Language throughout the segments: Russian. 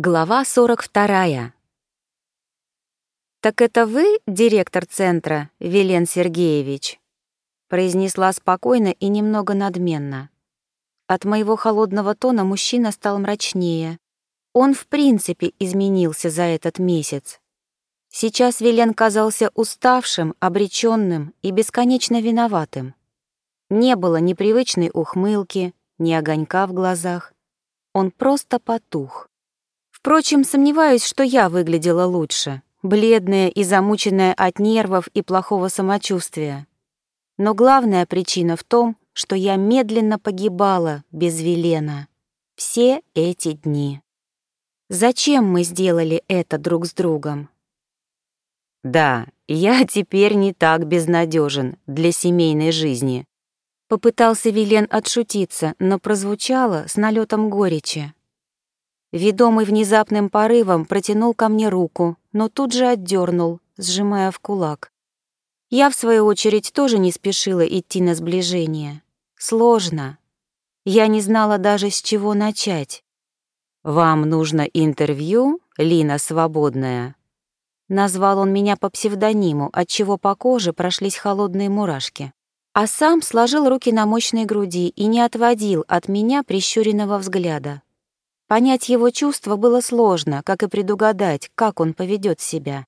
Глава 42. «Так это вы, директор центра, Велен Сергеевич?» произнесла спокойно и немного надменно. От моего холодного тона мужчина стал мрачнее. Он в принципе изменился за этот месяц. Сейчас Велен казался уставшим, обреченным и бесконечно виноватым. Не было ни привычной ухмылки, ни огонька в глазах. Он просто потух. Впрочем, сомневаюсь, что я выглядела лучше, бледная и замученная от нервов и плохого самочувствия. Но главная причина в том, что я медленно погибала без Велена. Все эти дни. Зачем мы сделали это друг с другом? Да, я теперь не так безнадежен для семейной жизни. Попытался Вилен отшутиться, но прозвучало с налетом горечи. Ведомый внезапным порывом протянул ко мне руку, но тут же отдернул, сжимая в кулак. Я, в свою очередь, тоже не спешила идти на сближение. Сложно. Я не знала даже, с чего начать. «Вам нужно интервью, Лина Свободная?» Назвал он меня по псевдониму, отчего по коже прошлись холодные мурашки. А сам сложил руки на мощной груди и не отводил от меня прищуренного взгляда. Понять его чувства было сложно, как и предугадать, как он поведет себя.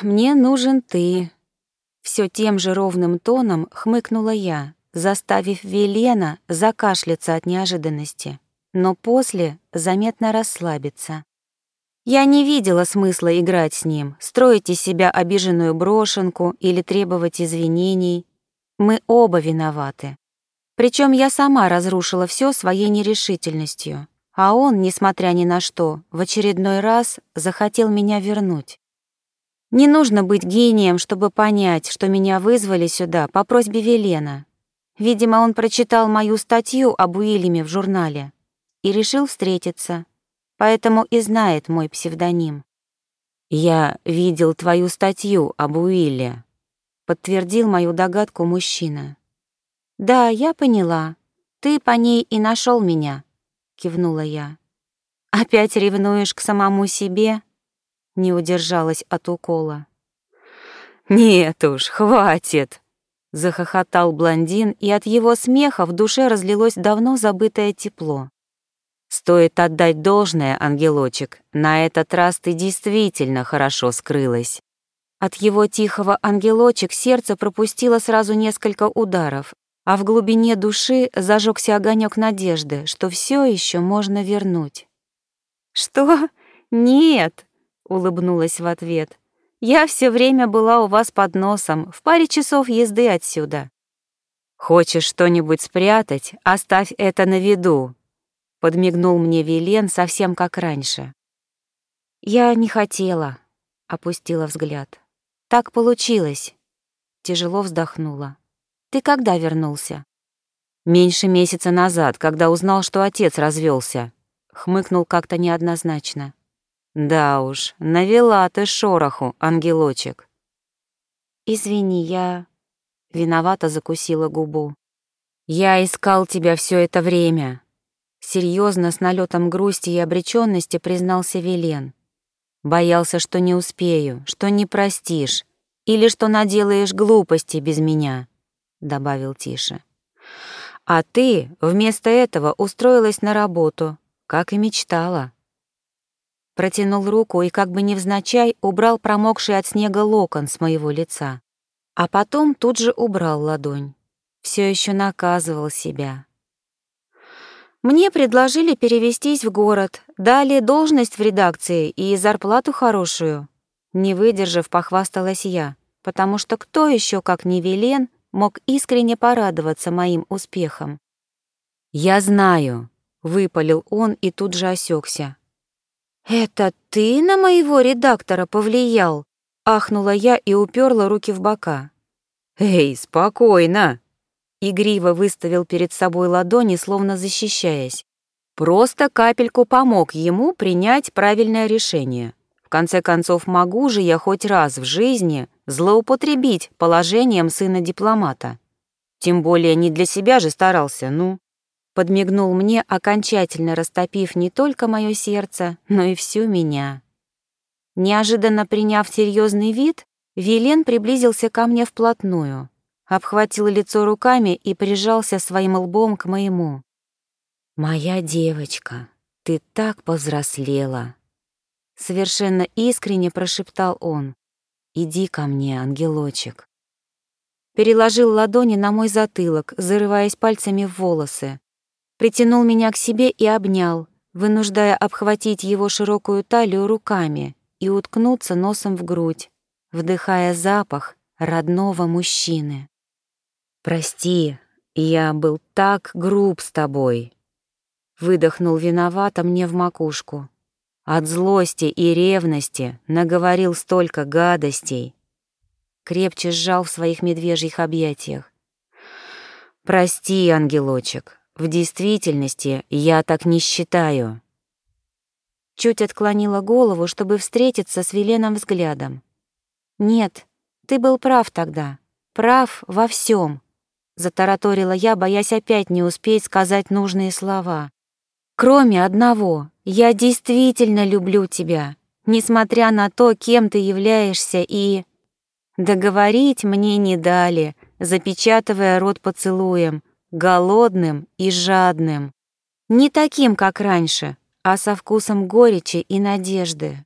«Мне нужен ты», — все тем же ровным тоном хмыкнула я, заставив Велена закашляться от неожиданности, но после заметно расслабиться. Я не видела смысла играть с ним, строить из себя обиженную брошенку или требовать извинений. Мы оба виноваты. Причем я сама разрушила все своей нерешительностью. А он, несмотря ни на что, в очередной раз захотел меня вернуть. Не нужно быть гением, чтобы понять, что меня вызвали сюда по просьбе Велена. Видимо, он прочитал мою статью об Уильяме в журнале и решил встретиться, поэтому и знает мой псевдоним. «Я видел твою статью об Уилле», — подтвердил мою догадку мужчина. «Да, я поняла. Ты по ней и нашел меня», кивнула я. Опять ревнуешь к самому себе? Не удержалась от укола. Нет уж, хватит, захохотал блондин, и от его смеха в душе разлилось давно забытое тепло. Стоит отдать должное, ангелочек, на этот раз ты действительно хорошо скрылась. От его тихого ангелочек сердце пропустило сразу несколько ударов, а в глубине души зажегся огонек надежды, что все еще можно вернуть. «Что? Нет!» — улыбнулась в ответ. «Я все время была у вас под носом, в паре часов езды отсюда». «Хочешь что-нибудь спрятать? Оставь это на виду», — подмигнул мне Вилен совсем как раньше. «Я не хотела», — опустила взгляд. «Так получилось». Тяжело вздохнула. Ты когда вернулся? Меньше месяца назад, когда узнал, что отец развелся. Хмыкнул как-то неоднозначно. Да уж, навела ты шороху, ангелочек. Извини, я... Виновато закусила губу. Я искал тебя все это время. Серьезно, с налетом грусти и обреченности признался Велен. Боялся, что не успею, что не простишь, или что наделаешь глупости без меня. — добавил тише. «А ты вместо этого устроилась на работу, как и мечтала». Протянул руку и как бы невзначай убрал промокший от снега локон с моего лица. А потом тут же убрал ладонь. Все еще наказывал себя. Мне предложили перевестись в город, дали должность в редакции и зарплату хорошую. Не выдержав, похвасталась я, потому что кто еще, как не Велен, мог искренне порадоваться моим успехам. «Я знаю», — выпалил он и тут же осекся. «Это ты на моего редактора повлиял?» — ахнула я и уперла руки в бока. «Эй, спокойно!» Игриво выставил перед собой ладони, словно защищаясь. «Просто капельку помог ему принять правильное решение. В конце концов, могу же я хоть раз в жизни злоупотребить положением сына дипломата. Тем более не для себя же старался, ну. Подмигнул мне, окончательно растопив не только мое сердце, но и всю меня. Неожиданно приняв серьезный вид, Вилен приблизился ко мне вплотную, обхватил лицо руками и прижался своим лбом к моему. «Моя девочка, ты так повзрослела!» Совершенно искренне прошептал он. «Иди ко мне, ангелочек». Переложил ладони на мой затылок, зарываясь пальцами в волосы. Притянул меня к себе и обнял, вынуждая обхватить его широкую талию руками и уткнуться носом в грудь, вдыхая запах родного мужчины. «Прости, я был так груб с тобой», — выдохнул виновато мне в макушку. От злости и ревности наговорил столько гадостей. Крепче сжал в своих медвежьих объятиях. «Прости, ангелочек, в действительности я так не считаю». Чуть отклонила голову, чтобы встретиться с Веленом взглядом. «Нет, ты был прав тогда. Прав во всем. Затараторила я, боясь опять не успеть сказать нужные слова. «Кроме одного, я действительно люблю тебя, несмотря на то, кем ты являешься, и...» Договорить мне не дали, запечатывая рот поцелуем, голодным и жадным. Не таким, как раньше, а со вкусом горечи и надежды.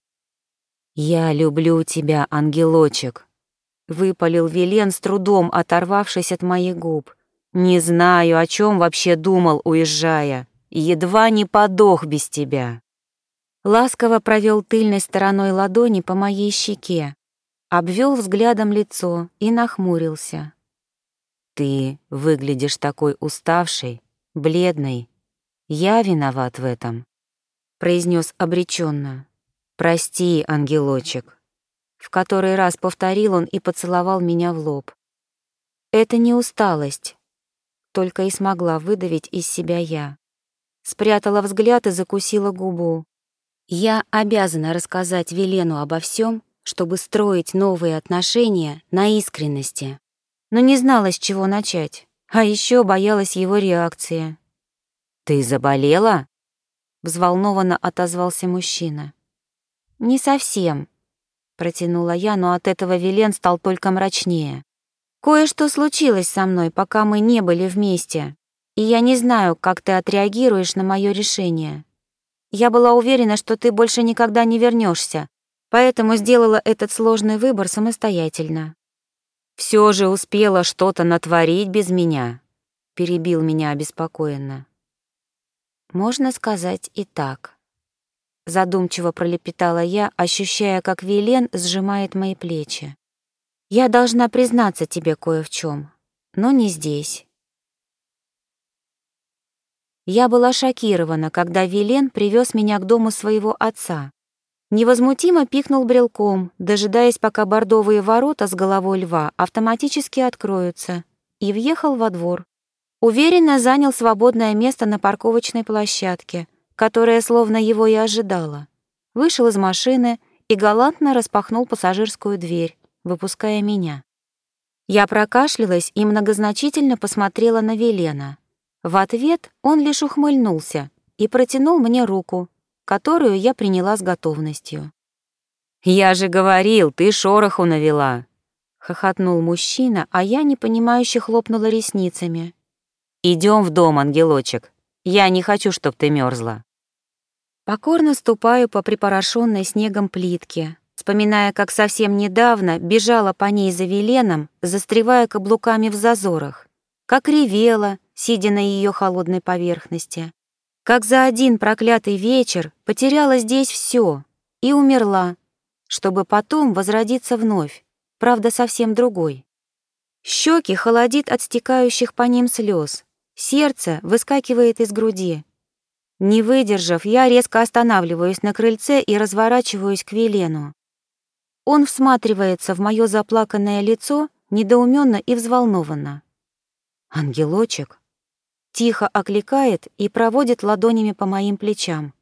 «Я люблю тебя, ангелочек», — выпалил Вилен с трудом, оторвавшись от моих губ. «Не знаю, о чем вообще думал, уезжая. Едва не подох без тебя». Ласково провел тыльной стороной ладони по моей щеке, обвел взглядом лицо и нахмурился. «Ты выглядишь такой уставшей, бледной. Я виноват в этом», — произнес обреченно. «Прости, ангелочек». В который раз повторил он и поцеловал меня в лоб. Это не усталость, только и смогла выдавить из себя я. Спрятала взгляд и закусила губу. Я обязана рассказать Велену обо всем, чтобы строить новые отношения на искренности. Но не знала, с чего начать, а еще боялась его реакции. «Ты заболела?» — взволнованно отозвался мужчина. «Не совсем», — протянула я, но от этого Велен стал только мрачнее. «Кое-что случилось со мной, пока мы не были вместе, и я не знаю, как ты отреагируешь на мое решение. Я была уверена, что ты больше никогда не вернешься, поэтому сделала этот сложный выбор самостоятельно». «Все же успела что-то натворить без меня», — перебил меня обеспокоенно. «Можно сказать и так». Задумчиво пролепетала я, ощущая, как Вилен сжимает мои плечи. «Я должна признаться тебе кое в чем, но не здесь». Я была шокирована, когда Вилен привез меня к дому своего отца. Невозмутимо пикнул брелком, дожидаясь, пока бордовые ворота с головой льва автоматически откроются, и въехал во двор. Уверенно занял свободное место на парковочной площадке — которая словно его и ожидала. Вышел из машины и галантно распахнул пассажирскую дверь, выпуская меня. Я прокашлялась и многозначительно посмотрела на Велена. В ответ он лишь ухмыльнулся и протянул мне руку, которую я приняла с готовностью. «Я же говорил, ты шороху навела!» — хохотнул мужчина, а я непонимающе хлопнула ресницами. Идем в дом, ангелочек, я не хочу, чтоб ты мерзла. Покорно ступаю по припорошенной снегом плитке, вспоминая, как совсем недавно бежала по ней за Веленом, застревая каблуками в зазорах, как ревела, сидя на ее холодной поверхности, как за один проклятый вечер потеряла здесь все и умерла, чтобы потом возродиться вновь, правда, совсем другой. Щеки холодит от стекающих по ним слез, Сердце выскакивает из груди. Не выдержав, я резко останавливаюсь на крыльце и разворачиваюсь к Велену. Он всматривается в мое заплаканное лицо недоуменно и взволнованно. «Ангелочек?» Тихо окликает и проводит ладонями по моим плечам.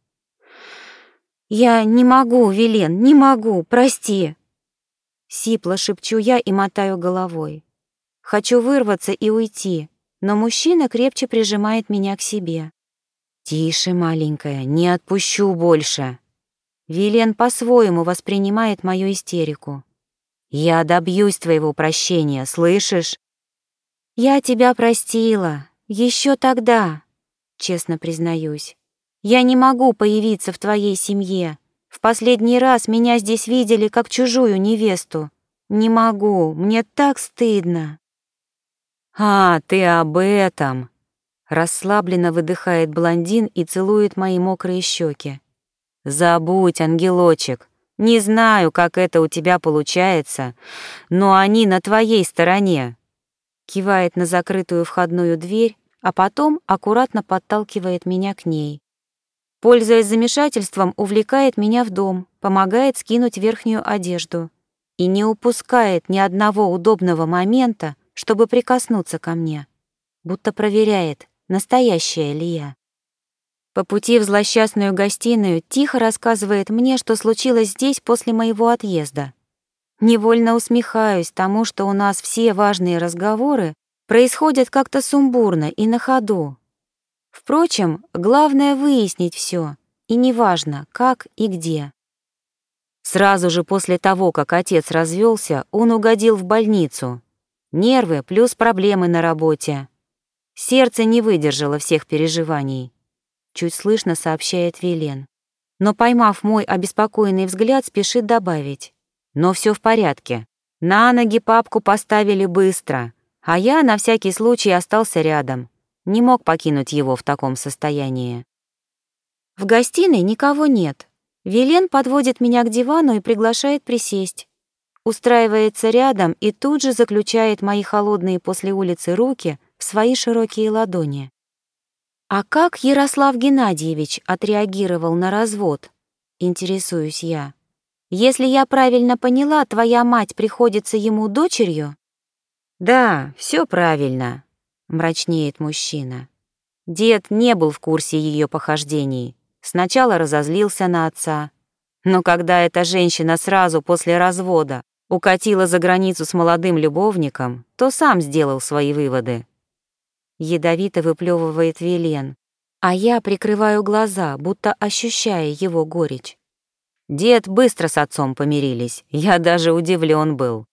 «Я не могу, Велен, не могу, прости!» Сипло шепчу я и мотаю головой. Хочу вырваться и уйти, но мужчина крепче прижимает меня к себе. «Тише, маленькая, не отпущу больше». Вилен по-своему воспринимает мою истерику. «Я добьюсь твоего прощения, слышишь?» «Я тебя простила, еще тогда», — честно признаюсь. «Я не могу появиться в твоей семье. В последний раз меня здесь видели как чужую невесту. Не могу, мне так стыдно». «А, ты об этом!» Расслабленно выдыхает блондин и целует мои мокрые щеки. «Забудь, ангелочек. Не знаю, как это у тебя получается, но они на твоей стороне». Кивает на закрытую входную дверь, а потом аккуратно подталкивает меня к ней. Пользуясь замешательством, увлекает меня в дом, помогает скинуть верхнюю одежду и не упускает ни одного удобного момента, чтобы прикоснуться ко мне, будто проверяет, настоящая ли я. По пути в злосчастную гостиную тихо рассказывает мне, что случилось здесь после моего отъезда. Невольно усмехаюсь тому, что у нас все важные разговоры происходят как-то сумбурно и на ходу. Впрочем, главное выяснить все, и неважно, как и где. Сразу же после того, как отец развелся, он угодил в больницу. Нервы плюс проблемы на работе. Сердце не выдержало всех переживаний. Чуть слышно сообщает Вилен. Но, поймав мой обеспокоенный взгляд, спешит добавить. Но все в порядке. На ноги папку поставили быстро, а я на всякий случай остался рядом. Не мог покинуть его в таком состоянии. В гостиной никого нет. Вилен подводит меня к дивану и приглашает присесть устраивается рядом и тут же заключает мои холодные после улицы руки в свои широкие ладони. А как Ярослав Геннадьевич отреагировал на развод? Интересуюсь я. Если я правильно поняла, твоя мать приходится ему дочерью? Да, все правильно, мрачнеет мужчина. Дед не был в курсе ее похождений. Сначала разозлился на отца, но когда эта женщина сразу после развода укатила за границу с молодым любовником, то сам сделал свои выводы. Ядовито выплевывает Велен, а я прикрываю глаза, будто ощущая его горечь. Дед быстро с отцом помирились, я даже удивлен был.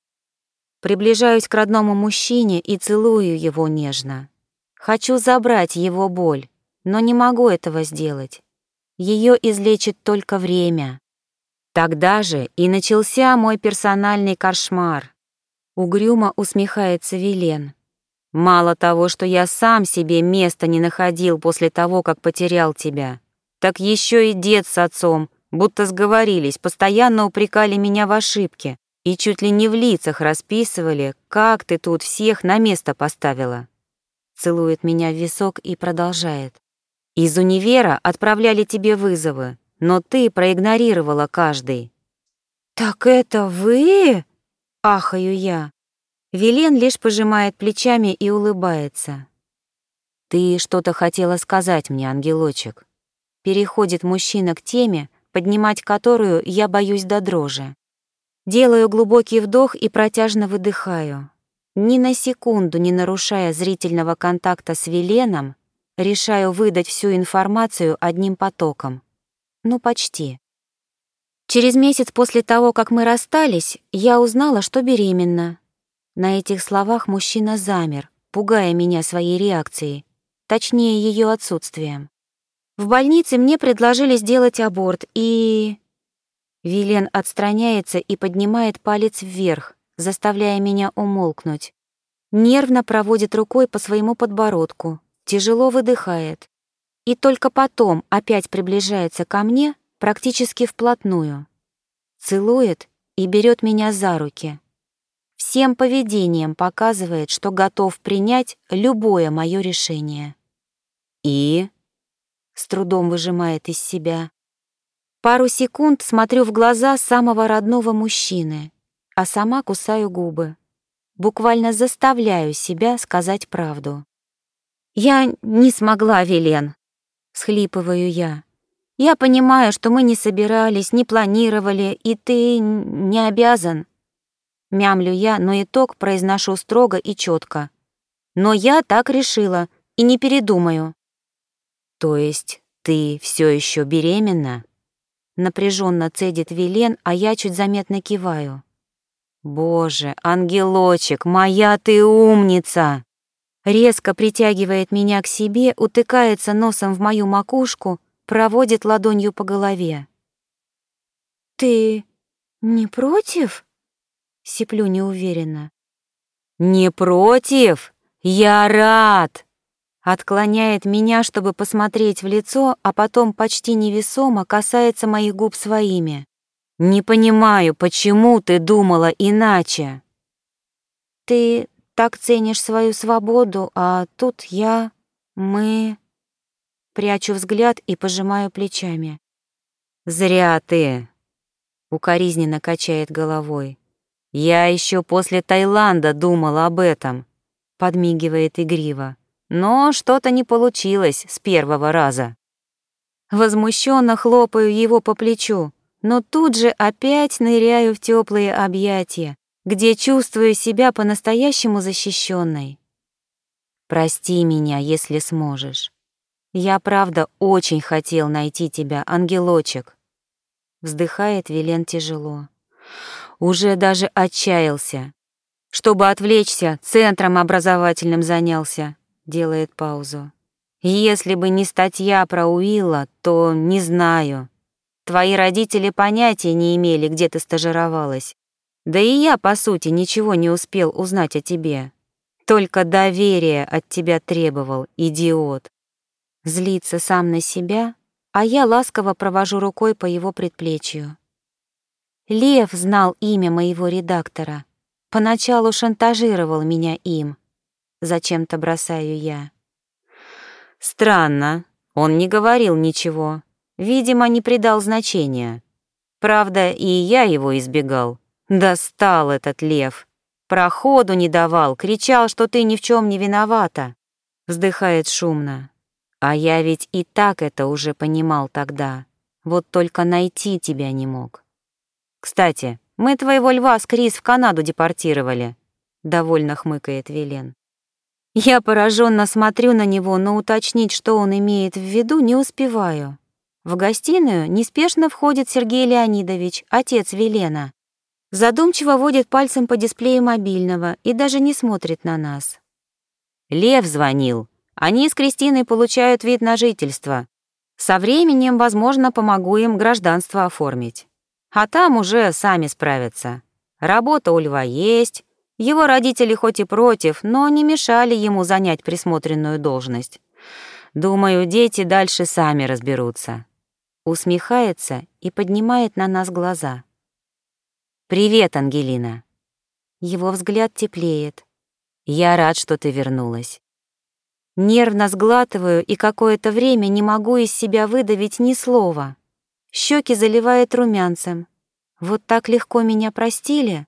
Приближаюсь к родному мужчине и целую его нежно. Хочу забрать его боль, но не могу этого сделать. Ее излечит только время. Тогда же и начался мой персональный кошмар. Угрюмо усмехается Вилен. Мало того, что я сам себе места не находил после того, как потерял тебя, так еще и дед с отцом, будто сговорились, постоянно упрекали меня в ошибке и чуть ли не в лицах расписывали, как ты тут всех на место поставила. Целует меня в висок и продолжает. Из универа отправляли тебе вызовы, но ты проигнорировала каждый». «Так это вы?» — ахаю я. Велен лишь пожимает плечами и улыбается. «Ты что-то хотела сказать мне, ангелочек?» Переходит мужчина к теме, поднимать которую я боюсь до дрожи. Делаю глубокий вдох и протяжно выдыхаю. Ни на секунду не нарушая зрительного контакта с Веленом, решаю выдать всю информацию одним потоком. Ну, почти. Через месяц после того, как мы расстались, я узнала, что беременна. На этих словах мужчина замер, пугая меня своей реакцией, точнее, ее отсутствием. В больнице мне предложили сделать аборт, и... Вилен отстраняется и поднимает палец вверх, заставляя меня умолкнуть. Нервно проводит рукой по своему подбородку, тяжело выдыхает и только потом опять приближается ко мне практически вплотную. Целует и берет меня за руки. Всем поведением показывает, что готов принять любое мое решение. «И?» — с трудом выжимает из себя. Пару секунд смотрю в глаза самого родного мужчины, а сама кусаю губы. Буквально заставляю себя сказать правду. «Я не смогла, Велен», Схлипываю я. Я понимаю, что мы не собирались, не планировали, и ты не обязан. Мямлю я, но итог произношу строго и четко. Но я так решила и не передумаю. То есть ты все еще беременна? Напряженно цедит Вилен, а я чуть заметно киваю. Боже, ангелочек, моя ты умница! Резко притягивает меня к себе, утыкается носом в мою макушку, проводит ладонью по голове. «Ты не против?» — сиплю неуверенно. «Не против? Я рад!» Отклоняет меня, чтобы посмотреть в лицо, а потом почти невесомо касается моих губ своими. «Не понимаю, почему ты думала иначе?» «Ты так ценишь свою свободу, а тут я... мы...» Прячу взгляд и пожимаю плечами. «Зря ты!» — укоризненно качает головой. «Я еще после Таиланда думала об этом», — подмигивает игриво. «Но что-то не получилось с первого раза». Возмущенно хлопаю его по плечу, но тут же опять ныряю в теплые объятия, где чувствую себя по-настоящему защищенной. Прости меня, если сможешь. Я правда очень хотел найти тебя, ангелочек. Вздыхает Вилен тяжело. Уже уже отчаялся. Чтобы отвлечься, центром образовательным занялся. Делает паузу. Если бы не статья про Уилла, то не знаю. Твои родители понятия не имели, где ты стажировалась. Да и я, по сути, ничего не успел узнать о тебе. Только доверие от тебя требовал, идиот. Злится сам на себя, а я ласково провожу рукой по его предплечью. Лев знал имя моего редактора. Поначалу шантажировал меня им. Зачем-то бросаю я. Странно, он не говорил ничего. Видимо, не придал значения. Правда, и я его избегал. Достал этот лев. Проходу не давал, кричал, что ты ни в чем не виновата. Вздыхает шумно. А я ведь и так это уже понимал тогда. Вот только найти тебя не мог. Кстати, мы твоего льва с Крис в Канаду депортировали. Довольно хмыкает Вилен. Я пораженно смотрю на него, но уточнить, что он имеет в виду, не успеваю. В гостиную неспешно входит Сергей Леонидович, отец Велена. Задумчиво водит пальцем по дисплею мобильного и даже не смотрит на нас. Лев звонил. Они с Кристиной получают вид на жительство. Со временем, возможно, помогу им гражданство оформить. А там уже сами справятся. Работа у Льва есть. Его родители хоть и против, но не мешали ему занять присмотренную должность. Думаю, дети дальше сами разберутся усмехается и поднимает на нас глаза. «Привет, Ангелина!» Его взгляд теплеет. «Я рад, что ты вернулась». Нервно сглатываю и какое-то время не могу из себя выдавить ни слова. Щеки заливает румянцем. Вот так легко меня простили?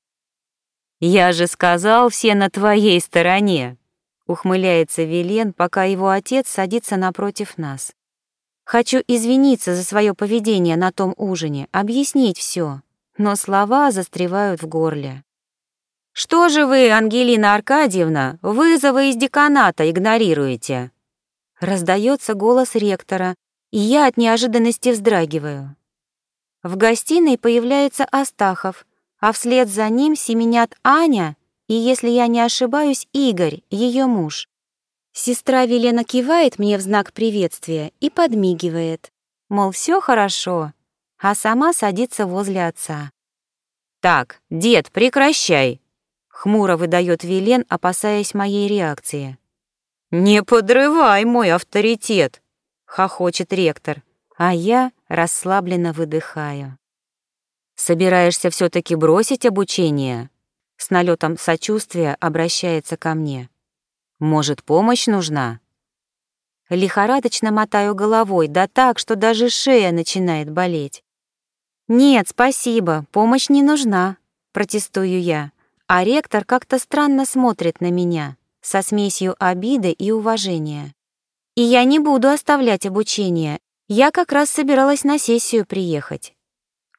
«Я же сказал, все на твоей стороне!» Ухмыляется Вилен, пока его отец садится напротив нас. Хочу извиниться за свое поведение на том ужине, объяснить все, но слова застревают в горле. «Что же вы, Ангелина Аркадьевна, вызовы из деканата игнорируете?» Раздается голос ректора, и я от неожиданности вздрагиваю. В гостиной появляется Астахов, а вслед за ним семенят Аня и, если я не ошибаюсь, Игорь, ее муж. Сестра Велена кивает мне в знак приветствия и подмигивает, мол, все хорошо, а сама садится возле отца. «Так, дед, прекращай!» — хмуро выдает Велен, опасаясь моей реакции. «Не подрывай мой авторитет!» — хохочет ректор, а я расслабленно выдыхаю. «Собираешься все таки бросить обучение?» С налетом сочувствия обращается ко мне. Может, помощь нужна? Лихорадочно мотаю головой, да так, что даже шея начинает болеть. «Нет, спасибо, помощь не нужна», — протестую я, а ректор как-то странно смотрит на меня, со смесью обиды и уважения. «И я не буду оставлять обучение, я как раз собиралась на сессию приехать».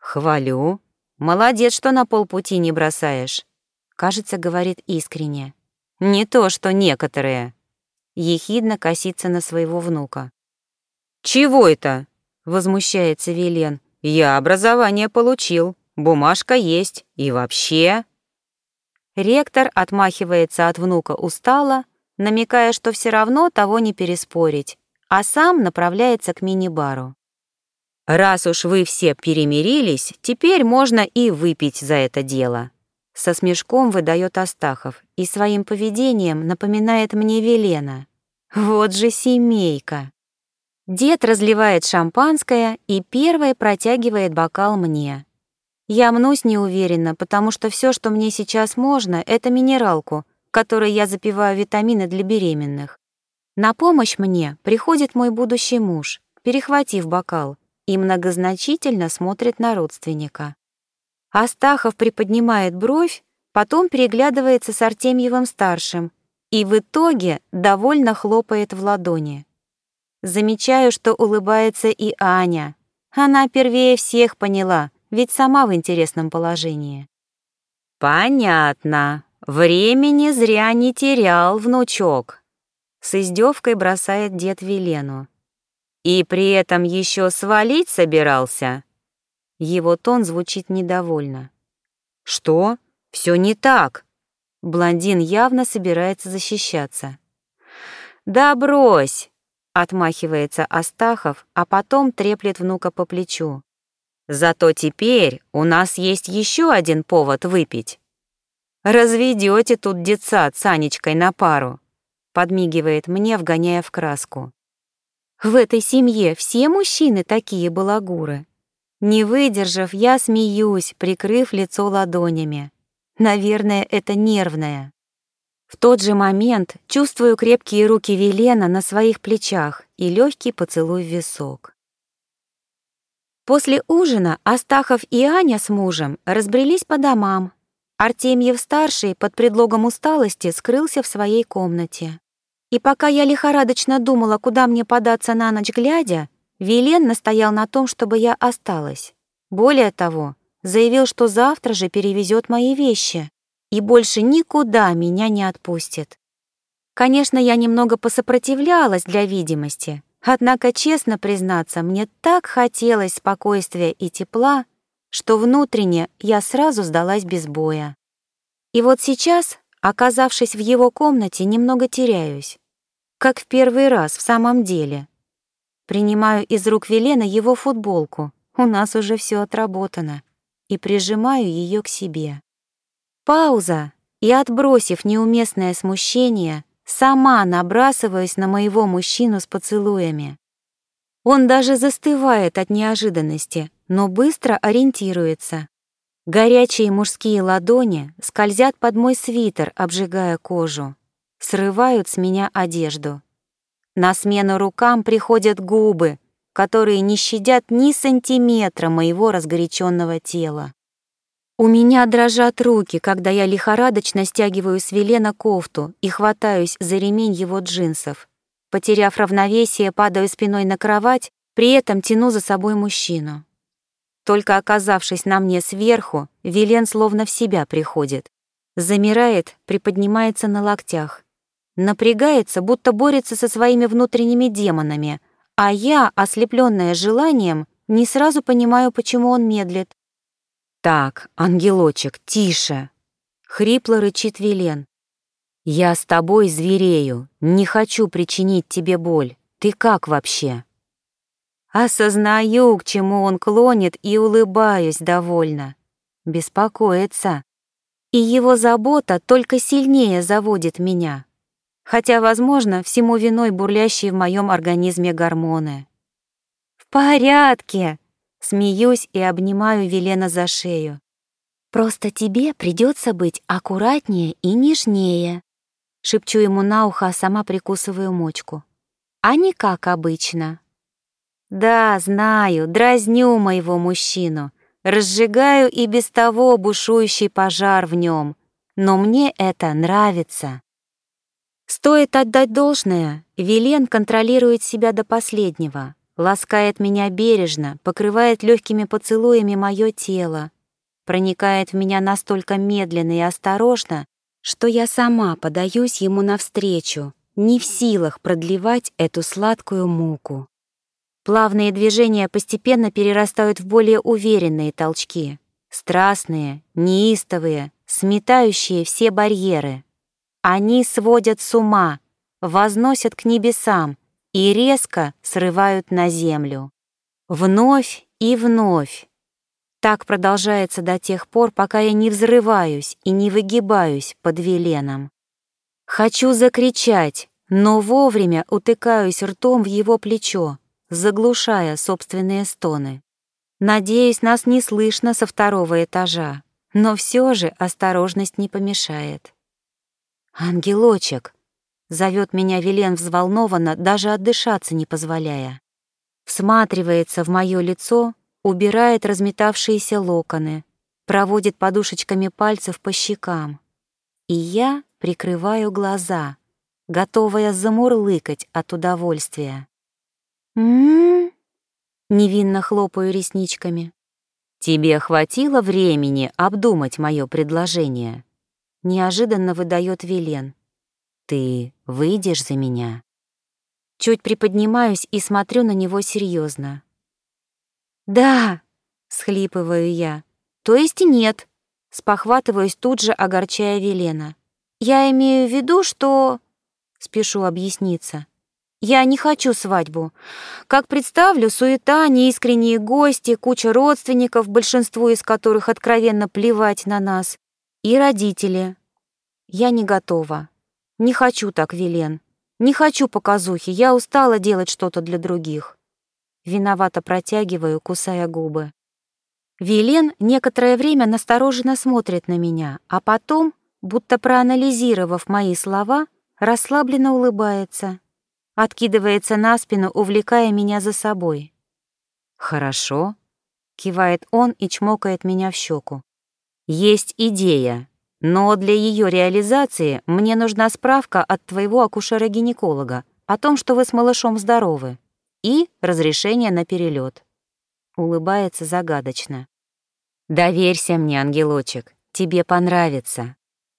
«Хвалю. Молодец, что на полпути не бросаешь», — кажется, говорит искренне. Не то, что некоторые. Ехидно косится на своего внука. «Чего это?» — возмущается Вилен. «Я образование получил, бумажка есть, и вообще...» Ректор отмахивается от внука устало, намекая, что все равно того не переспорить, а сам направляется к мини-бару. «Раз уж вы все перемирились, теперь можно и выпить за это дело», со смешком выдает Астахов и своим поведением напоминает мне Велена. Вот же семейка. Дед разливает шампанское и первой протягивает бокал мне. Я мнусь неуверенно, потому что все, что мне сейчас можно, это минералку, которой я запиваю витамины для беременных. На помощь мне приходит мой будущий муж, перехватив бокал, и многозначительно смотрит на родственника. Астахов приподнимает бровь, потом переглядывается с Артемьевым-старшим и в итоге довольно хлопает в ладони. Замечаю, что улыбается и Аня. Она первее всех поняла, ведь сама в интересном положении. «Понятно. Времени зря не терял, внучок», — с издевкой бросает дед Велену. «И при этом еще свалить собирался?» Его тон звучит недовольно. «Что? Все не так!» Блондин явно собирается защищаться. «Да брось!» — отмахивается Астахов, а потом треплет внука по плечу. «Зато теперь у нас есть еще один повод выпить. Разведете тут детсад с Анечкой на пару», — подмигивает мне, вгоняя в краску. «В этой семье все мужчины такие балагуры», не выдержав, я смеюсь, прикрыв лицо ладонями. Наверное, это нервное. В тот же момент чувствую крепкие руки Велена на своих плечах и легкий поцелуй в висок. После ужина Астахов и Аня с мужем разбрелись по домам. Артемьев-старший под предлогом усталости скрылся в своей комнате. И пока я лихорадочно думала, куда мне податься на ночь глядя, Вилен настоял на том, чтобы я осталась. Более того, заявил, что завтра же перевезет мои вещи и больше никуда меня не отпустит. Конечно, я немного посопротивлялась для видимости, однако, честно признаться, мне так хотелось спокойствия и тепла, что внутренне я сразу сдалась без боя. И вот сейчас, оказавшись в его комнате, немного теряюсь. Как в первый раз в самом деле — Принимаю из рук Велена его футболку, у нас уже все отработано, и прижимаю ее к себе. Пауза, и, отбросив неуместное смущение, сама набрасываюсь на моего мужчину с поцелуями. Он даже застывает от неожиданности, но быстро ориентируется. Горячие мужские ладони скользят под мой свитер, обжигая кожу, срывают с меня одежду. На смену рукам приходят губы, которые не щадят ни сантиметра моего разгоряченного тела. У меня дрожат руки, когда я лихорадочно стягиваю с Велена кофту и хватаюсь за ремень его джинсов. Потеряв равновесие, падаю спиной на кровать, при этом тяну за собой мужчину. Только оказавшись на мне сверху, Велен словно в себя приходит. Замирает, приподнимается на локтях. Напрягается, будто борется со своими внутренними демонами, а я, ослепленная желанием, не сразу понимаю, почему он медлит. «Так, ангелочек, тише!» — хрипло рычит Вилен. «Я с тобой зверею, не хочу причинить тебе боль. Ты как вообще?» Осознаю, к чему он клонит, и улыбаюсь довольно. Беспокоится. И его забота только сильнее заводит меня хотя, возможно, всему виной бурлящие в моем организме гормоны. «В порядке!» — смеюсь и обнимаю Велена за шею. «Просто тебе придется быть аккуратнее и нежнее», — шепчу ему на ухо, а сама прикусываю мочку. «А не как обычно». «Да, знаю, дразню моего мужчину, разжигаю и без того бушующий пожар в нем, но мне это нравится». Стоит отдать должное, Вилен контролирует себя до последнего, ласкает меня бережно, покрывает легкими поцелуями мое тело, проникает в меня настолько медленно и осторожно, что я сама подаюсь ему навстречу, не в силах продлевать эту сладкую муку. Плавные движения постепенно перерастают в более уверенные толчки, страстные, неистовые, сметающие все барьеры. Они сводят с ума, возносят к небесам и резко срывают на землю. Вновь и вновь. Так продолжается до тех пор, пока я не взрываюсь и не выгибаюсь под Веленом. Хочу закричать, но вовремя утыкаюсь ртом в его плечо, заглушая собственные стоны. Надеюсь, нас не слышно со второго этажа, но все же осторожность не помешает. «Ангелочек!» — зовет меня Велен взволнованно, даже отдышаться не позволяя. Всматривается в мое лицо, убирает разметавшиеся локоны, проводит подушечками пальцев по щекам. И я прикрываю глаза, готовая замурлыкать от удовольствия. «М-м-м», невинно хлопаю ресничками. «Тебе хватило времени обдумать мое предложение?» Неожиданно выдает Вилен. «Ты выйдешь за меня?» Чуть приподнимаюсь и смотрю на него серьезно. «Да!» — схлипываю я. «То есть нет?» — спохватываюсь тут же, огорчая Велена. «Я имею в виду, что...» — спешу объясниться. Я не хочу свадьбу. Как представлю, суета, неискренние гости, куча родственников, большинству из которых откровенно плевать на нас, и родители. Я не готова. Не хочу так, Вилен. Не хочу показухи, я устала делать что-то для других. Виновато протягиваю, кусая губы. Вилен некоторое время настороженно смотрит на меня, а потом, будто проанализировав мои слова, расслабленно улыбается откидывается на спину, увлекая меня за собой. «Хорошо», — кивает он и чмокает меня в щеку. «Есть идея, но для ее реализации мне нужна справка от твоего акушера-гинеколога о том, что вы с малышом здоровы, и разрешение на перелет. Улыбается загадочно. «Доверься мне, ангелочек, тебе понравится».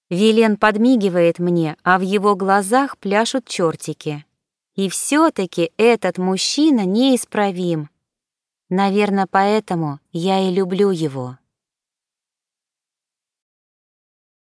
Вилен подмигивает мне, а в его глазах пляшут чертики. И все-таки этот мужчина неисправим. Наверное, поэтому я и люблю его.